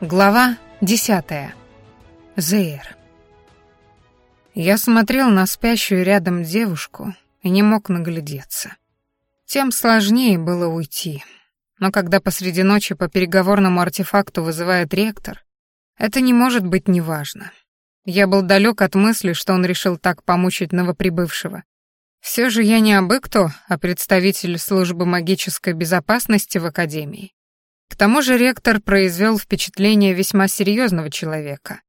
Глава десятая. Зейр. Я смотрел на спящую рядом девушку и не мог наглядеться. Тем сложнее было уйти. Но когда посреди ночи по переговорному артефакту вызывает ректор, это не может быть неважно. Я был далек от мысли, что он решил так помучить новоприбывшего. Все же я не абы кто, а представитель службы магической безопасности в Академии. К тому же ректор произвел впечатление весьма серьезного человека.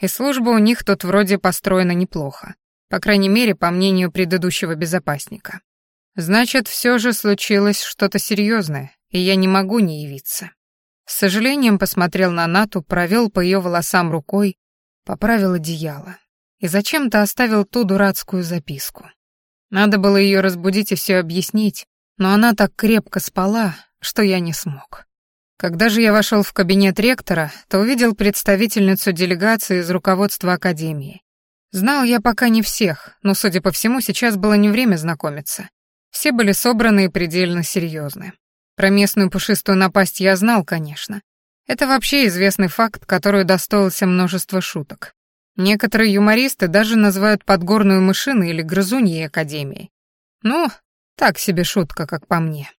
И служба у них тут вроде построена неплохо. По крайней мере, по мнению предыдущего безопасника. Значит, все же случилось что-то серьезное, и я не могу не явиться. С сожалением посмотрел на Нату, провел по ее волосам рукой, поправил одеяло. И зачем-то оставил ту дурацкую записку. Надо было ее разбудить и все объяснить, но она так крепко спала, что я не смог. Когда же я вошел в кабинет ректора, то увидел представительницу делегации из руководства академии. Знал я пока не всех, но, судя по всему, сейчас было не время знакомиться. Все были собраны и предельно серьезны. Про местную пушистую напасть я знал, конечно. Это вообще известный факт, который удостоился множество шуток. Некоторые юмористы даже называют подгорную мышину или грызуньей Академии. Ну, так себе шутка, как по мне.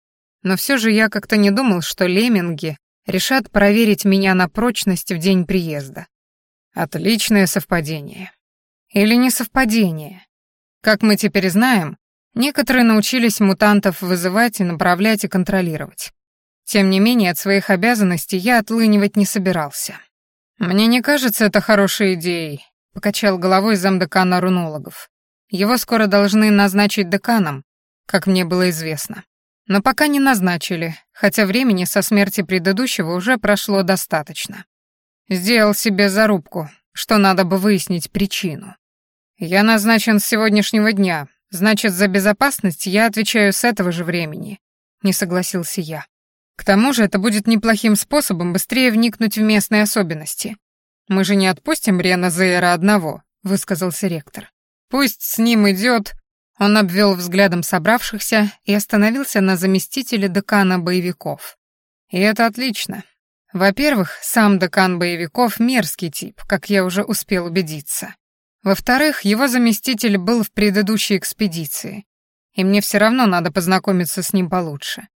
Но все же я как-то не думал, что лемминги решат проверить меня на прочность в день приезда. Отличное совпадение. Или не совпадение. Как мы теперь знаем, некоторые научились мутантов вызывать и направлять и контролировать. Тем не менее, от своих обязанностей я отлынивать не собирался. «Мне не кажется это хорошей идеей», — покачал головой замдекана рунологов. «Его скоро должны назначить деканом, как мне было известно. Но пока не назначили, хотя времени со смерти предыдущего уже прошло достаточно. Сделал себе зарубку, что надо бы выяснить причину. Я назначен с сегодняшнего дня, значит, за безопасность я отвечаю с этого же времени, не согласился я. К тому же это будет неплохим способом быстрее вникнуть в местные особенности. Мы же не отпустим Рена Зейра одного, высказался ректор. Пусть с ним идет он обвел взглядом собравшихся и остановился на заместителе декана боевиков. И это отлично. Во-первых, сам декан боевиков мерзкий тип, как я уже успел убедиться. Во-вторых, его заместитель был в предыдущей экспедиции, и мне все равно надо познакомиться с ним получше.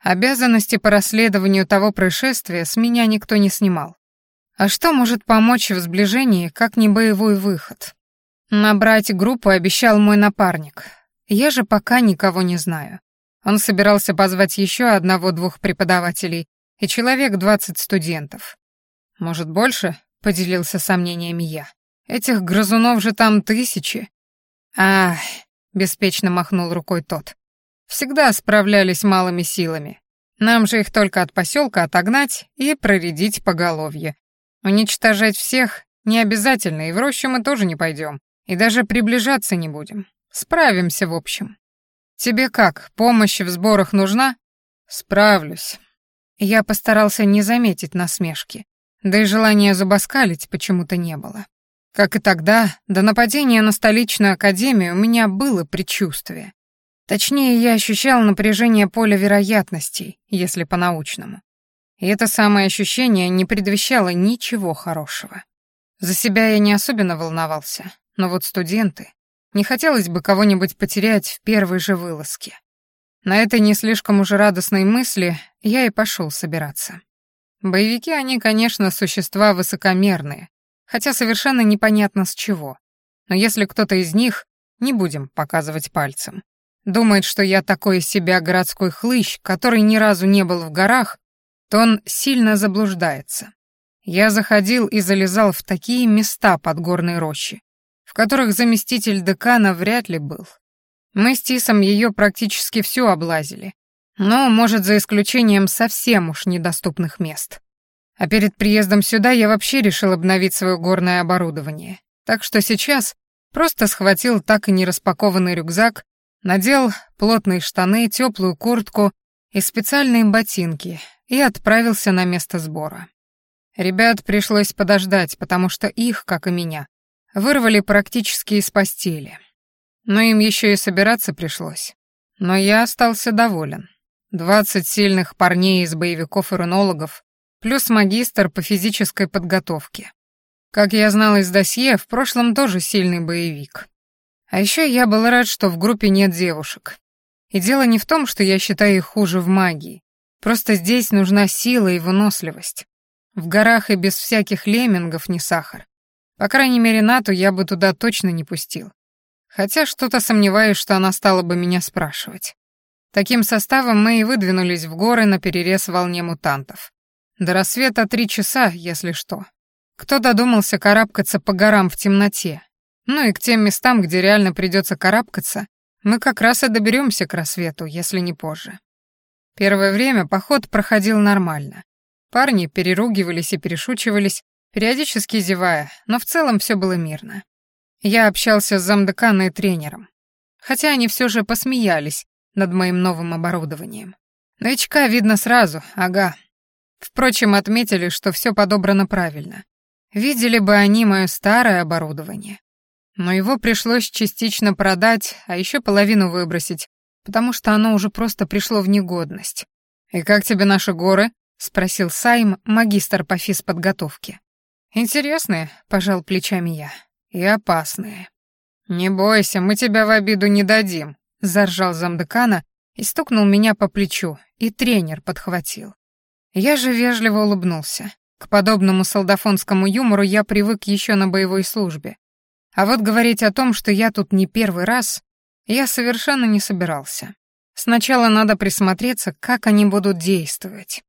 Обязанности по расследованию того происшествия с меня никто не снимал. А что может помочь в сближении, как не боевой выход? Набрать группу обещал мой напарник. Я же пока никого не знаю. Он собирался позвать еще одного-двух преподавателей и человек двадцать студентов. Может, больше? Поделился сомнениями я. Этих грызунов же там тысячи. Ах, беспечно махнул рукой тот. Всегда справлялись малыми силами. Нам же их только от поселка отогнать и проредить поголовье. Уничтожать всех не обязательно, и в рощу мы тоже не пойдем. И даже приближаться не будем. Справимся, в общем. Тебе как, помощь в сборах нужна? Справлюсь. Я постарался не заметить насмешки. Да и желания зубоскалить почему-то не было. Как и тогда, до нападения на столичную академию у меня было предчувствие. Точнее, я ощущал напряжение поля вероятностей, если по-научному. И это самое ощущение не предвещало ничего хорошего. За себя я не особенно волновался, но вот студенты... Не хотелось бы кого-нибудь потерять в первой же вылазке. На этой не слишком уже радостной мысли я и пошел собираться. Боевики, они, конечно, существа высокомерные, хотя совершенно непонятно с чего. Но если кто-то из них, не будем показывать пальцем, думает, что я такой из себя городской хлыщ, который ни разу не был в горах, то он сильно заблуждается. Я заходил и залезал в такие места под горной рощи, которых заместитель декана вряд ли был. Мы с Тисом ее практически всю облазили, но, может, за исключением совсем уж недоступных мест. А перед приездом сюда я вообще решил обновить свое горное оборудование, так что сейчас просто схватил так и не распакованный рюкзак, надел плотные штаны, теплую куртку и специальные ботинки и отправился на место сбора. Ребят пришлось подождать, потому что их, как и меня, Вырвали практически из постели. Но им еще и собираться пришлось. Но я остался доволен. Двадцать сильных парней из боевиков и рунологов, плюс магистр по физической подготовке. Как я знал из досье, в прошлом тоже сильный боевик. А еще я был рад, что в группе нет девушек. И дело не в том, что я считаю их хуже в магии. Просто здесь нужна сила и выносливость. В горах и без всяких леммингов не сахар. По крайней мере, Нату я бы туда точно не пустил. Хотя что-то сомневаюсь, что она стала бы меня спрашивать. Таким составом мы и выдвинулись в горы на перерез волне мутантов. До рассвета три часа, если что. Кто додумался карабкаться по горам в темноте? Ну и к тем местам, где реально придется карабкаться, мы как раз и доберемся к рассвету, если не позже. Первое время поход проходил нормально. Парни переругивались и перешучивались, периодически зевая, но в целом все было мирно. Я общался с замдеканом и тренером. Хотя они все же посмеялись над моим новым оборудованием. Новичка видно сразу, ага. Впрочем, отметили, что все подобрано правильно. Видели бы они мое старое оборудование. Но его пришлось частично продать, а еще половину выбросить, потому что оно уже просто пришло в негодность. «И как тебе наши горы?» — спросил Сайм, магистр по физподготовке. «Интересные», — пожал плечами я и опасные. «Не бойся, мы тебя в обиду не дадим», — заржал замдекана и стукнул меня по плечу, и тренер подхватил. Я же вежливо улыбнулся. К подобному солдафонскому юмору я привык еще на боевой службе. А вот говорить о том, что я тут не первый раз, я совершенно не собирался. Сначала надо присмотреться, как они будут действовать.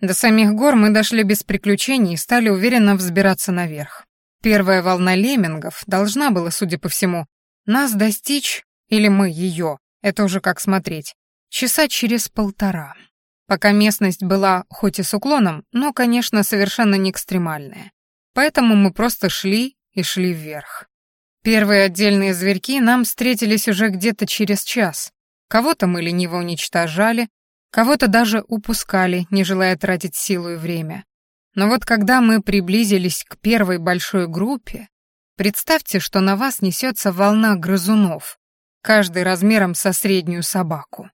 До самих гор мы дошли без приключений и стали уверенно взбираться наверх. Первая волна леммингов должна была, судя по всему, нас достичь, или мы ее, это уже как смотреть, часа через полтора. Пока местность была хоть и с уклоном, но, конечно, совершенно не экстремальная. Поэтому мы просто шли и шли вверх. Первые отдельные зверьки нам встретились уже где-то через час. Кого-то мы лениво уничтожали, кого-то даже упускали, не желая тратить силу и время. Но вот когда мы приблизились к первой большой группе, представьте, что на вас несется волна грызунов, каждый размером со среднюю собаку.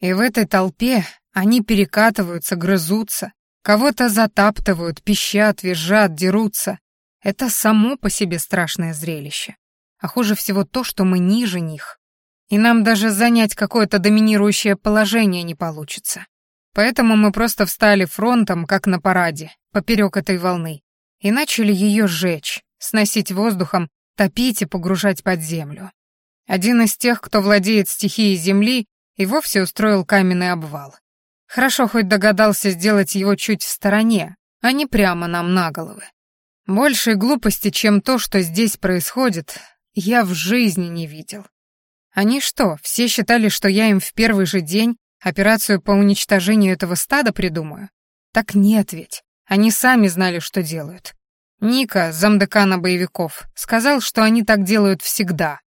И в этой толпе они перекатываются, грызутся, кого-то затаптывают, пищат, визжат, дерутся. Это само по себе страшное зрелище. А хуже всего то, что мы ниже них. И нам даже занять какое-то доминирующее положение не получится. Поэтому мы просто встали фронтом, как на параде, поперек этой волны, и начали ее сжечь, сносить воздухом, топить и погружать под землю. Один из тех, кто владеет стихией земли, и вовсе устроил каменный обвал. Хорошо хоть догадался сделать его чуть в стороне, а не прямо нам на головы. Большей глупости, чем то, что здесь происходит, я в жизни не видел. Они что, все считали, что я им в первый же день Операцию по уничтожению этого стада придумаю? Так нет ведь. Они сами знали, что делают. Ника, замдекана боевиков, сказал, что они так делают всегда.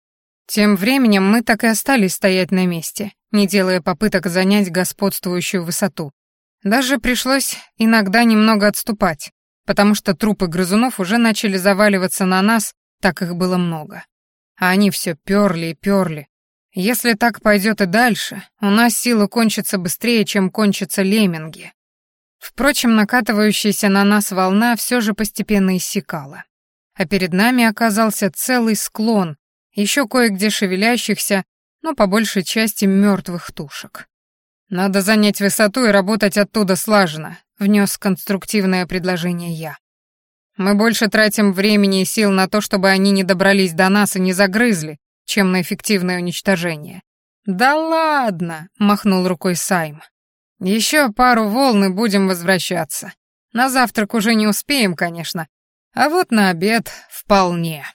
Тем временем мы так и остались стоять на месте, не делая попыток занять господствующую высоту. Даже пришлось иногда немного отступать, потому что трупы грызунов уже начали заваливаться на нас, так их было много. А они все перли и перли, если так пойдет и дальше, у нас силы кончатся быстрее, чем кончатся лемминги. Впрочем, накатывающаяся на нас волна все же постепенно иссякала. А перед нами оказался целый склон, еще кое-где шевелящихся, но по большей части мертвых тушек. «Надо занять высоту и работать оттуда слаженно», — внес конструктивное предложение я. «Мы больше тратим времени и сил на то, чтобы они не добрались до нас и не загрызли, чем на эффективное уничтожение. «Да ладно!» — махнул рукой Сайм. «Еще пару волн и будем возвращаться. На завтрак уже не успеем, конечно, а вот на обед вполне».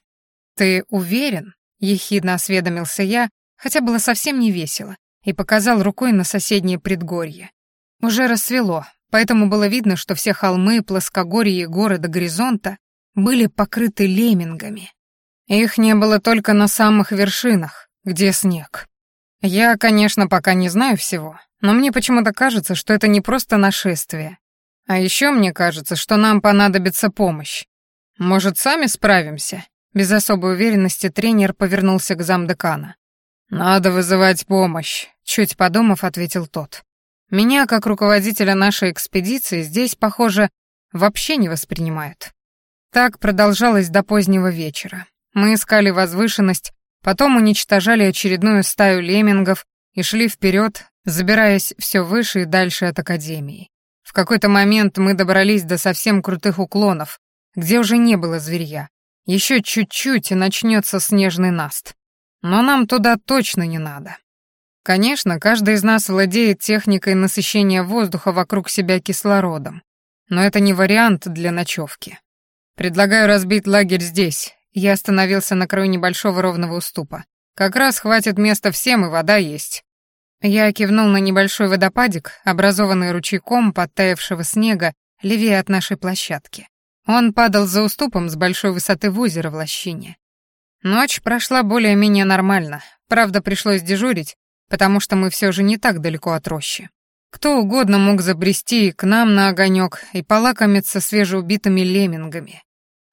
«Ты уверен?» — ехидно осведомился я, хотя было совсем не весело, и показал рукой на соседнее предгорье. Уже рассвело, поэтому было видно, что все холмы, плоскогорья и горы до горизонта были покрыты леммингами. Их не было только на самых вершинах, где снег. Я, конечно, пока не знаю всего, но мне почему-то кажется, что это не просто нашествие. А еще мне кажется, что нам понадобится помощь. Может, сами справимся? Без особой уверенности тренер повернулся к замдекана. «Надо вызывать помощь», — чуть подумав, ответил тот. Меня, как руководителя нашей экспедиции, здесь, похоже, вообще не воспринимают. Так продолжалось до позднего вечера. Мы искали возвышенность, потом уничтожали очередную стаю леммингов и шли вперед, забираясь все выше и дальше от Академии. В какой-то момент мы добрались до совсем крутых уклонов, где уже не было зверья. Еще чуть-чуть и начнется снежный наст. Но нам туда точно не надо. Конечно, каждый из нас владеет техникой насыщения воздуха вокруг себя кислородом, но это не вариант для ночевки. Предлагаю разбить лагерь здесь. Я остановился на краю небольшого ровного уступа. Как раз хватит места всем, и вода есть. Я кивнул на небольшой водопадик, образованный ручейком подтаявшего снега левее от нашей площадки. Он падал за уступом с большой высоты в озеро в лощине. Ночь прошла более-менее нормально, правда, пришлось дежурить, потому что мы все же не так далеко от рощи. Кто угодно мог забрести к нам на огонек и полакомиться свежеубитыми леммингами.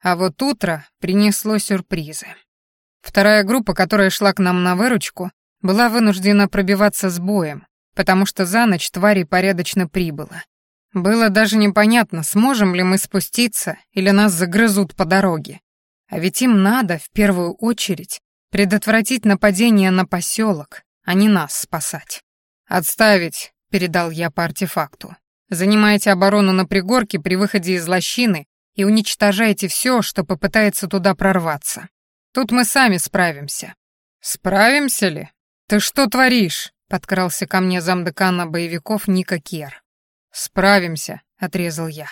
А вот утро принесло сюрпризы. Вторая группа, которая шла к нам на выручку, была вынуждена пробиваться с боем, потому что за ночь твари порядочно прибыло. Было даже непонятно, сможем ли мы спуститься или нас загрызут по дороге. А ведь им надо, в первую очередь, предотвратить нападение на поселок, а не нас спасать. «Отставить», — передал я по артефакту. «Занимайте оборону на пригорке при выходе из лощины и уничтожайте все, что попытается туда прорваться. Тут мы сами справимся». «Справимся ли? Ты что творишь?» — подкрался ко мне замдекана боевиков Ника Кер. «Справимся», — отрезал я.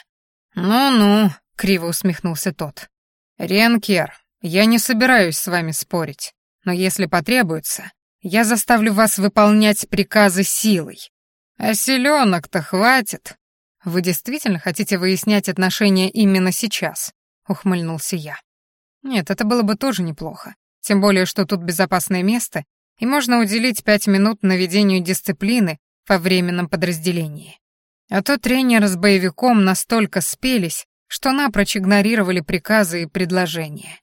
«Ну-ну», — криво усмехнулся тот. «Ренкер, я не собираюсь с вами спорить, но если потребуется, я заставлю вас выполнять приказы силой. А селенок-то хватит. Вы действительно хотите выяснять отношения именно сейчас?» — ухмыльнулся я. «Нет, это было бы тоже неплохо. Тем более, что тут безопасное место, и можно уделить пять минут наведению дисциплины во временном подразделении. А то тренер с боевиком настолько спелись, что напрочь игнорировали приказы и предложения.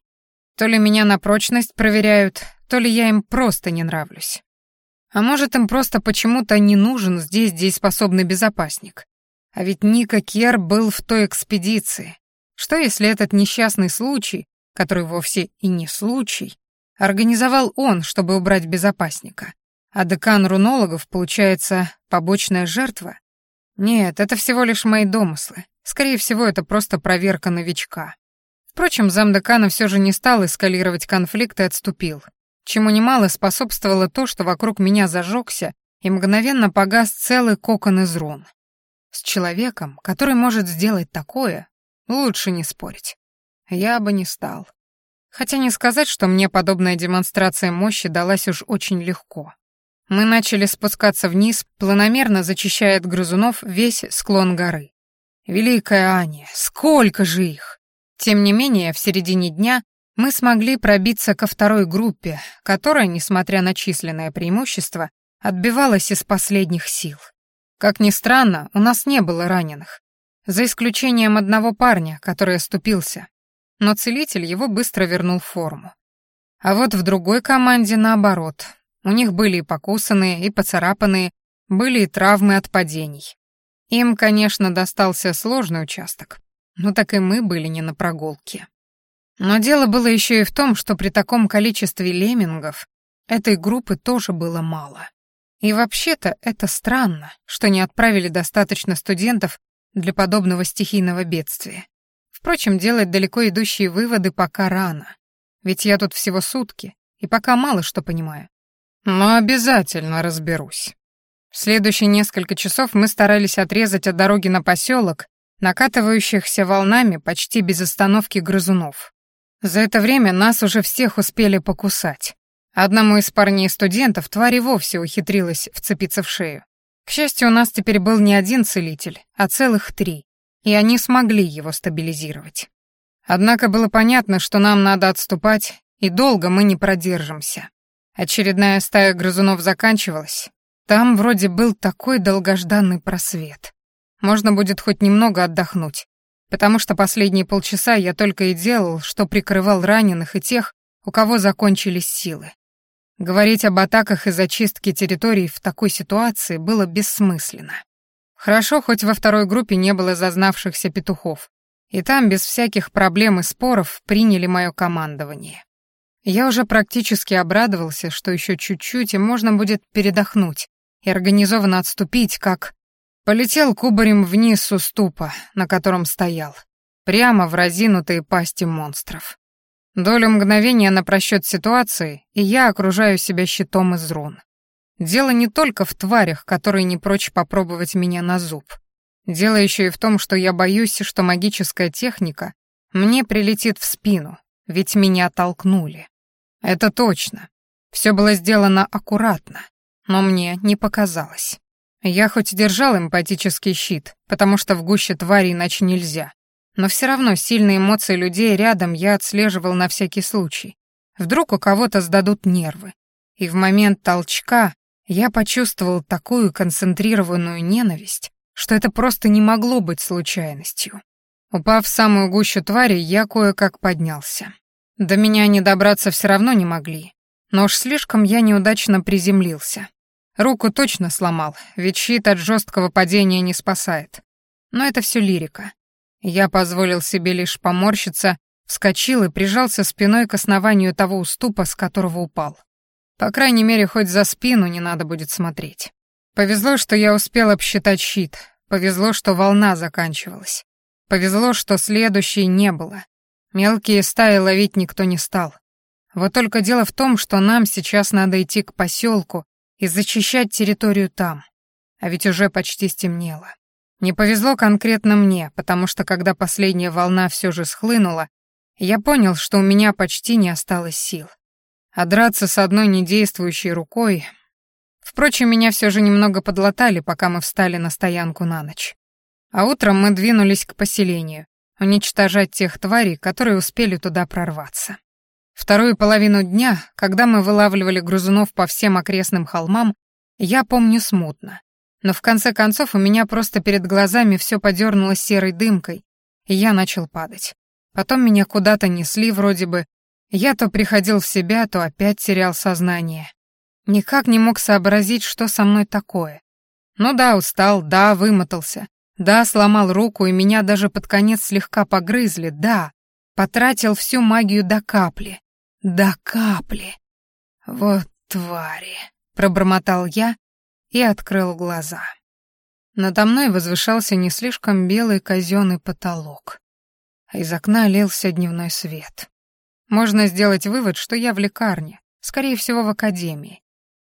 То ли меня на прочность проверяют, то ли я им просто не нравлюсь. А может, им просто почему-то не нужен здесь дееспособный безопасник. А ведь Ника Кер был в той экспедиции. Что если этот несчастный случай, который вовсе и не случай, организовал он, чтобы убрать безопасника? А декан рунологов, получается, побочная жертва? Нет, это всего лишь мои домыслы. Скорее всего, это просто проверка новичка. Впрочем, замдекана все же не стал эскалировать конфликт и отступил, чему немало способствовало то, что вокруг меня зажегся и мгновенно погас целый кокон из рун. С человеком, который может сделать такое, лучше не спорить. Я бы не стал. Хотя не сказать, что мне подобная демонстрация мощи далась уж очень легко. Мы начали спускаться вниз, планомерно зачищая от грызунов весь склон горы. Великая Аня, сколько же их! Тем не менее, в середине дня мы смогли пробиться ко второй группе, которая, несмотря на численное преимущество, отбивалась из последних сил. Как ни странно, у нас не было раненых, за исключением одного парня, который оступился, но целитель его быстро вернул в форму. А вот в другой команде наоборот, у них были и покусанные, и поцарапанные, были и травмы от падений. Им, конечно, достался сложный участок, но так и мы были не на прогулке. Но дело было еще и в том, что при таком количестве леммингов этой группы тоже было мало. И вообще-то это странно, что не отправили достаточно студентов для подобного стихийного бедствия. Впрочем, делать далеко идущие выводы пока рано. Ведь я тут всего сутки, и пока мало что понимаю. Но обязательно разберусь. Следующие несколько часов мы старались отрезать от дороги на поселок накатывающихся волнами почти без остановки грызунов. За это время нас уже всех успели покусать. Одному из парней-студентов тварь и вовсе ухитрилась вцепиться в шею. К счастью, у нас теперь был не один целитель, а целых три, и они смогли его стабилизировать. Однако было понятно, что нам надо отступать, и долго мы не продержимся. Очередная стая грызунов заканчивалась. Там вроде был такой долгожданный просвет. Можно будет хоть немного отдохнуть, потому что последние полчаса я только и делал, что прикрывал раненых и тех, у кого закончились силы. Говорить об атаках и зачистке территорий в такой ситуации было бессмысленно. Хорошо, хоть во второй группе не было зазнавшихся петухов, и там без всяких проблем и споров приняли мое командование. Я уже практически обрадовался, что еще чуть-чуть, и можно будет передохнуть и организованно отступить, как... Полетел кубарем вниз с уступа, на котором стоял, прямо в разинутые пасти монстров. Долю мгновения на просчет ситуации, и я окружаю себя щитом из рун. Дело не только в тварях, которые не прочь попробовать меня на зуб. Дело еще и в том, что я боюсь, что магическая техника мне прилетит в спину, ведь меня толкнули. Это точно. Все было сделано аккуратно, но мне не показалось. Я хоть держал эмпатический щит, потому что в гуще твари иначе нельзя, но все равно сильные эмоции людей рядом я отслеживал на всякий случай. Вдруг у кого-то сдадут нервы. И в момент толчка я почувствовал такую концентрированную ненависть, что это просто не могло быть случайностью. Упав в самую гущу твари, я кое-как поднялся. До меня не добраться все равно не могли, но уж слишком я неудачно приземлился. Руку точно сломал, ведь щит от жесткого падения не спасает. Но это все лирика. Я позволил себе лишь поморщиться, вскочил и прижался спиной к основанию того уступа, с которого упал. По крайней мере, хоть за спину не надо будет смотреть. Повезло, что я успел обсчитать щит. Повезло, что волна заканчивалась. Повезло, что следующей не было. Мелкие стаи ловить никто не стал. Вот только дело в том, что нам сейчас надо идти к поселку и зачищать территорию там. А ведь уже почти стемнело. Не повезло конкретно мне, потому что когда последняя волна все же схлынула, я понял, что у меня почти не осталось сил. А драться с одной недействующей рукой Впрочем, меня все же немного подлатали, пока мы встали на стоянку на ночь. А утром мы двинулись к поселению, уничтожать тех тварей, которые успели туда прорваться. Вторую половину дня, когда мы вылавливали грузунов по всем окрестным холмам, я помню смутно. Но в конце концов у меня просто перед глазами все подернулось серой дымкой, и я начал падать. Потом меня куда-то несли вроде бы. Я то приходил в себя, то опять терял сознание. Никак не мог сообразить, что со мной такое. Ну да, устал, да, вымотался, да, сломал руку, и меня даже под конец слегка погрызли, да, потратил всю магию до капли. До капли. Вот твари, пробормотал я и открыл глаза. Надо мной возвышался не слишком белый казенный потолок. а Из окна лился дневной свет. Можно сделать вывод, что я в лекарне, скорее всего, в академии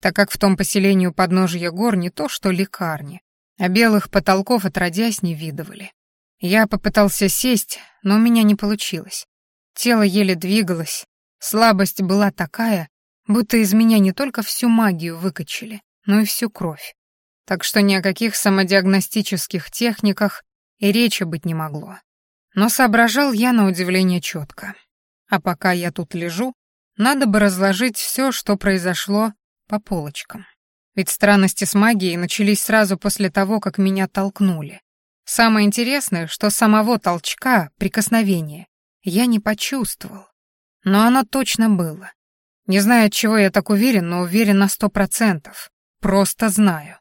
так как в том поселении у подножия гор не то что лекарни, а белых потолков отродясь не видывали. Я попытался сесть, но у меня не получилось. Тело еле двигалось, слабость была такая, будто из меня не только всю магию выкачали, но и всю кровь. Так что ни о каких самодиагностических техниках и речи быть не могло. Но соображал я на удивление четко. А пока я тут лежу, надо бы разложить все, что произошло по полочкам. Ведь странности с магией начались сразу после того, как меня толкнули. Самое интересное, что самого толчка, прикосновения, я не почувствовал. Но оно точно было. Не знаю, от чего я так уверен, но уверен на сто процентов. Просто знаю.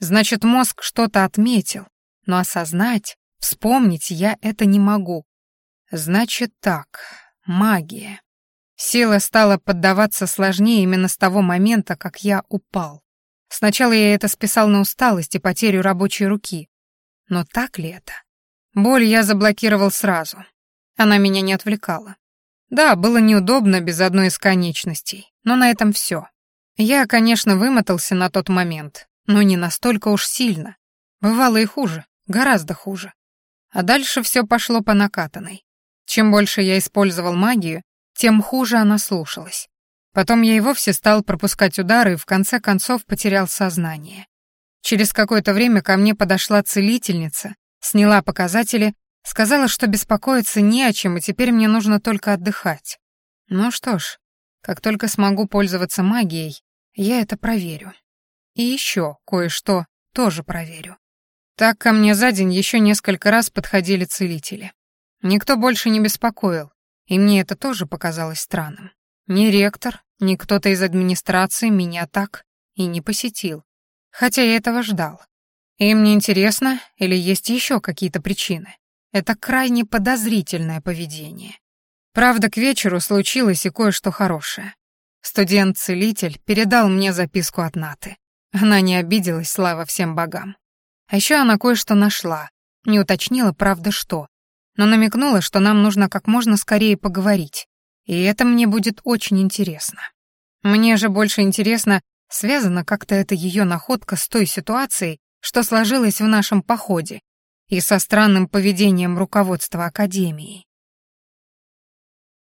Значит, мозг что-то отметил, но осознать, вспомнить я это не могу. Значит так, магия. Сила стала поддаваться сложнее именно с того момента, как я упал. Сначала я это списал на усталость и потерю рабочей руки. Но так ли это? Боль я заблокировал сразу. Она меня не отвлекала. Да, было неудобно без одной из конечностей, но на этом все. Я, конечно, вымотался на тот момент, но не настолько уж сильно. Бывало и хуже, гораздо хуже. А дальше все пошло по накатанной. Чем больше я использовал магию, тем хуже она слушалась. Потом я и вовсе стал пропускать удары и в конце концов потерял сознание. Через какое-то время ко мне подошла целительница, сняла показатели, сказала, что беспокоиться не о чем, и теперь мне нужно только отдыхать. Ну что ж, как только смогу пользоваться магией, я это проверю. И еще кое-что тоже проверю. Так ко мне за день еще несколько раз подходили целители. Никто больше не беспокоил, и мне это тоже показалось странным. Ни ректор, ни кто-то из администрации меня так и не посетил. Хотя я этого ждал. Им не интересно или есть еще какие-то причины? Это крайне подозрительное поведение. Правда, к вечеру случилось и кое-что хорошее. Студент-целитель передал мне записку от Наты. Она не обиделась, слава всем богам. А еще она кое-что нашла, не уточнила, правда, что, но намекнула, что нам нужно как можно скорее поговорить, и это мне будет очень интересно. Мне же больше интересно, связана как-то эта ее находка с той ситуацией, что сложилось в нашем походе, и со странным поведением руководства Академии.